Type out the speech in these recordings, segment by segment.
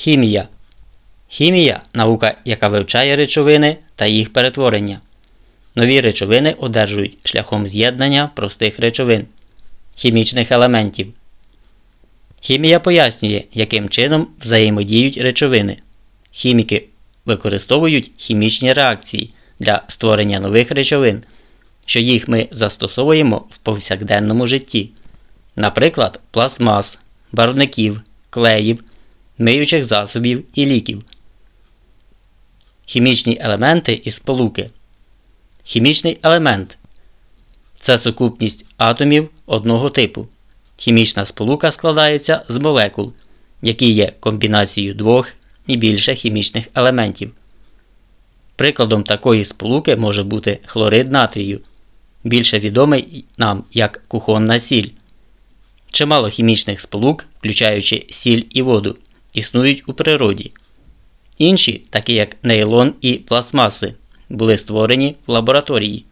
Хімія. Хімія наука, яка вивчає речовини та їх перетворення. Нові речовини одержують шляхом з'єднання простих речовин, хімічних елементів. Хімія пояснює, яким чином взаємодіють речовини. Хіміки використовують хімічні реакції для створення нових речовин, що їх ми застосовуємо в повсякденному житті, наприклад, пластмас, барвників, клеїв, миючих засобів і ліків. Хімічні елементи і сполуки. Хімічний елемент це сукупність атомів одного типу. Хімічна сполука складається з молекул, які є комбінацією двох і більше хімічних елементів. Прикладом такої сполуки може бути хлорид натрію, більше відомий нам як кухонна сіль. Чимало хімічних сполук, включаючи сіль і воду, існують у природі. Інші, такі як нейлон і пластмаси, були створені в лабораторії.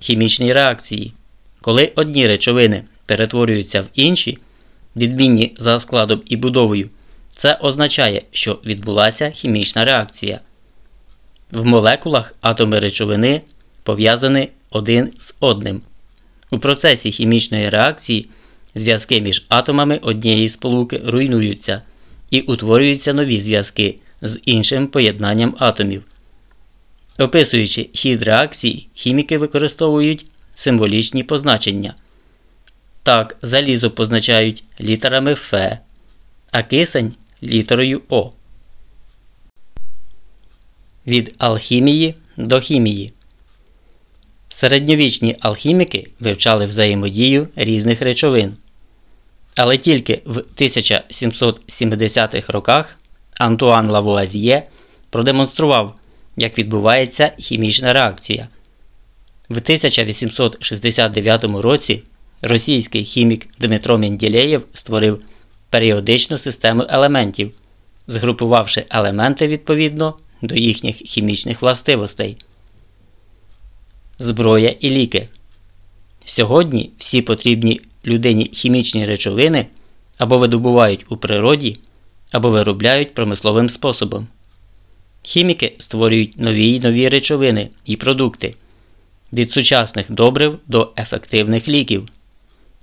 Хімічні реакції. Коли одні речовини перетворюються в інші, відмінні за складом і будовою, це означає, що відбулася хімічна реакція. В молекулах атоми речовини пов'язані один з одним. У процесі хімічної реакції зв'язки між атомами однієї сполуки руйнуються і утворюються нові зв'язки з іншим поєднанням атомів. Описуючи хід реакції, хіміки використовують символічні позначення. Так, залізо позначають літерами Ф, а кисень літерою О. Від алхімії до хімії. Середньовічні алхіміки вивчали взаємодію різних речовин. Але тільки в 1770-х роках Антуан Лавуазьє продемонстрував, як відбувається хімічна реакція. В 1869 році російський хімік Дмитро Менділеєв створив періодичну систему елементів, згрупувавши елементи відповідно до їхніх хімічних властивостей. Зброя і ліки. Сьогодні всі потрібні людині хімічні речовини або видобувають у природі, або виробляють промисловим способом. Хіміки створюють нові й нові речовини і продукти від сучасних добрив до ефективних ліків.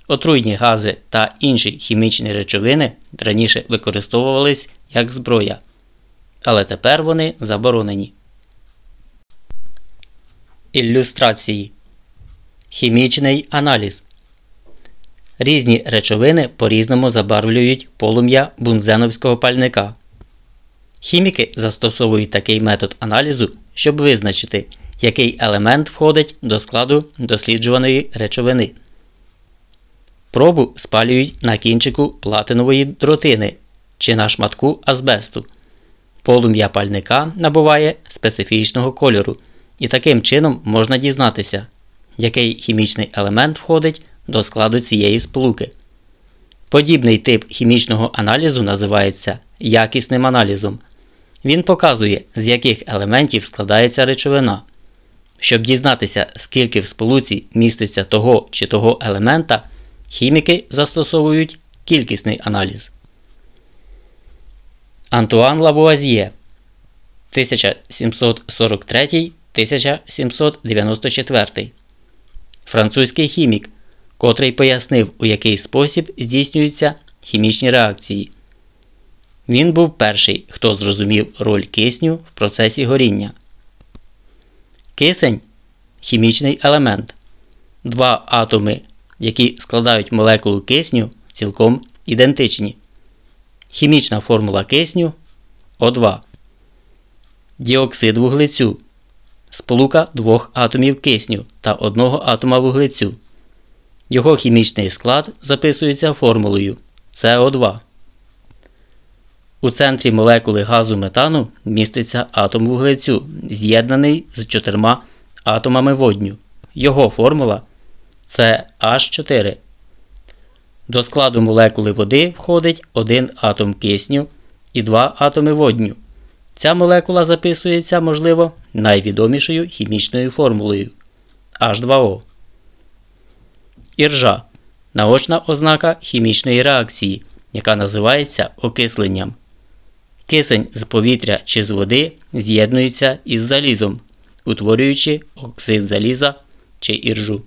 Отруйні гази та інші хімічні речовини раніше використовувались як зброя, але тепер вони заборонені. Ілюстрації Хімічний аналіз Різні речовини по різному забарвлюють полум'я бунзеновського пальника. Хіміки застосовують такий метод аналізу, щоб визначити, який елемент входить до складу досліджуваної речовини. Пробу спалюють на кінчику платинової дротини чи на шматку азбесту. Полум'я пальника набуває специфічного кольору, і таким чином можна дізнатися, який хімічний елемент входить до складу цієї сполуки. Подібний тип хімічного аналізу називається якісним аналізом. Він показує, з яких елементів складається речовина. Щоб дізнатися, скільки в сполуці міститься того чи того елемента, хіміки застосовують кількісний аналіз. Антуан Лавуазьє 1743 1794 Французький хімік, котрий пояснив, у який спосіб здійснюються хімічні реакції. Він був перший, хто зрозумів роль кисню в процесі горіння. Кисень хімічний елемент. Два атоми, які складають молекулу кисню, цілком ідентичні. Хімічна формула кисню О2. Діоксид вуглецю. Сполука двох атомів кисню та одного атома вуглецю. Його хімічний склад записується формулою СО2. У центрі молекули газу метану міститься атом вуглецю, з'єднаний з чотирма атомами водню. Його формула це H4. До складу молекули води входить один атом кисню і два атоми водню. Ця молекула записується, можливо, найвідомішою хімічною формулою H2O. Іржа наочна ознака хімічної реакції, яка називається окисленням. Кисень з повітря чи з води з'єднується із залізом, утворюючи оксид заліза чи іржу.